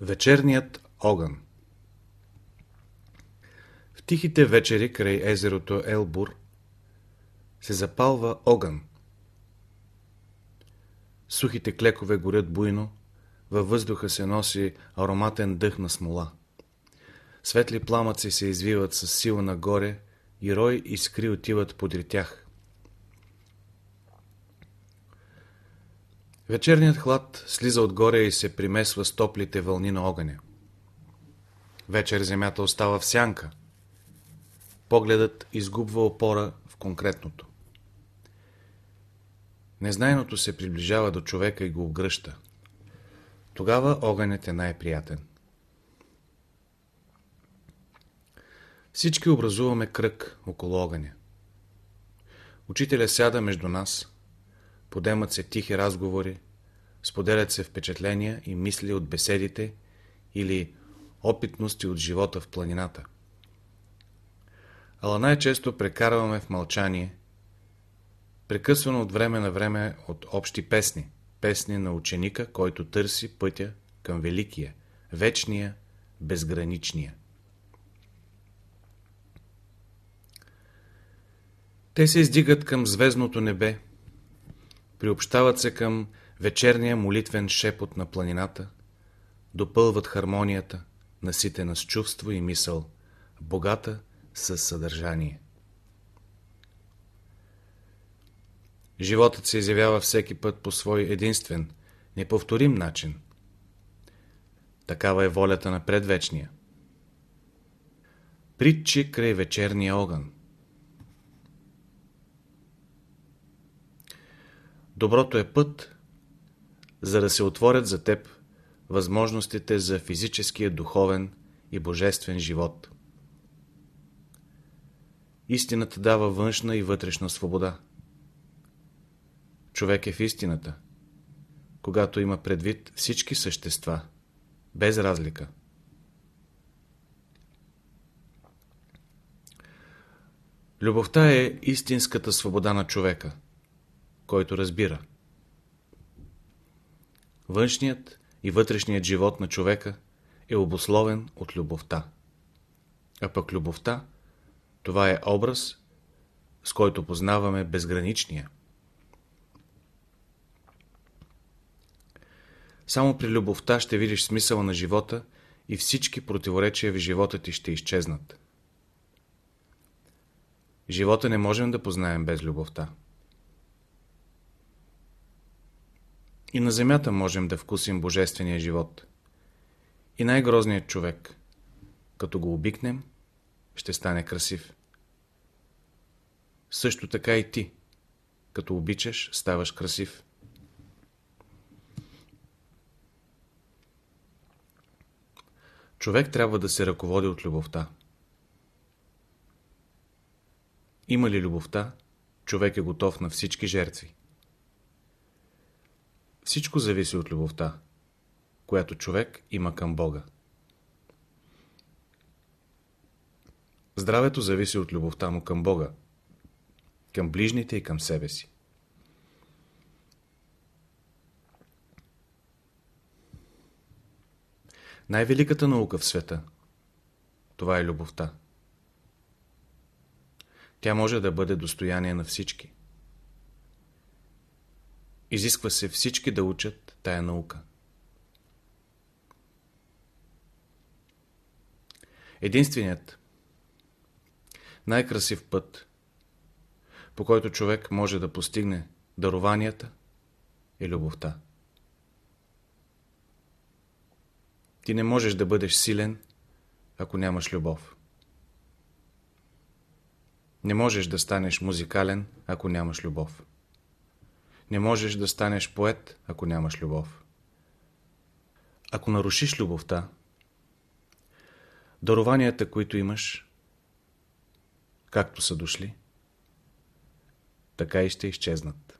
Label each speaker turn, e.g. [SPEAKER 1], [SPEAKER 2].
[SPEAKER 1] Вечерният огън В тихите вечери край езерото Елбур се запалва огън. Сухите клекове горят буйно, във въздуха се носи ароматен дъх на смола. Светли пламъци се извиват с сила нагоре и рой искри отиват подри тях. Вечерният хлад слиза отгоре и се примесва с топлите вълни на огъня. Вечер земята остава в сянка. Погледът изгубва опора в конкретното. Незнайното се приближава до човека и го обгръща. Тогава огънят е най-приятен. Всички образуваме кръг около огъня. Учителя сяда между нас – подемат се тихи разговори, споделят се впечатления и мисли от беседите или опитности от живота в планината. Ала най-често прекарваме в мълчание, прекъсвано от време на време от общи песни, песни на ученика, който търси пътя към великия, вечния, безграничния. Те се издигат към звездното небе, приобщават се към вечерния молитвен шепот на планината, допълват хармонията, наситена с чувство и мисъл, богата с съдържание. Животът се изявява всеки път по свой единствен, неповторим начин. Такава е волята на предвечния. Притчи край вечерния огън. Доброто е път, за да се отворят за теб възможностите за физическия, духовен и божествен живот. Истината дава външна и вътрешна свобода. Човек е в истината, когато има предвид всички същества, без разлика. Любовта е истинската свобода на човека – който разбира. Външният и вътрешният живот на човека е обословен от любовта. А пък любовта, това е образ, с който познаваме безграничния. Само при любовта ще видиш смисъла на живота и всички противоречия в живота ти ще изчезнат. Живота не можем да познаем без любовта. И на земята можем да вкусим божествения живот. И най-грозният човек, като го обикнем, ще стане красив. Също така и ти, като обичаш, ставаш красив. Човек трябва да се ръководи от любовта. Има ли любовта, човек е готов на всички жертви. Всичко зависи от любовта, която човек има към Бога. Здравето зависи от любовта му към Бога, към ближните и към себе си. Най-великата наука в света – това е любовта. Тя може да бъде достояние на всички. Изисква се всички да учат тая наука. Единственият, най-красив път, по който човек може да постигне дарованията, е любовта. Ти не можеш да бъдеш силен, ако нямаш любов. Не можеш да станеш музикален, ако нямаш любов. Не можеш да станеш поет, ако нямаш любов. Ако нарушиш любовта, дарованията, които имаш, както са дошли, така и ще изчезнат.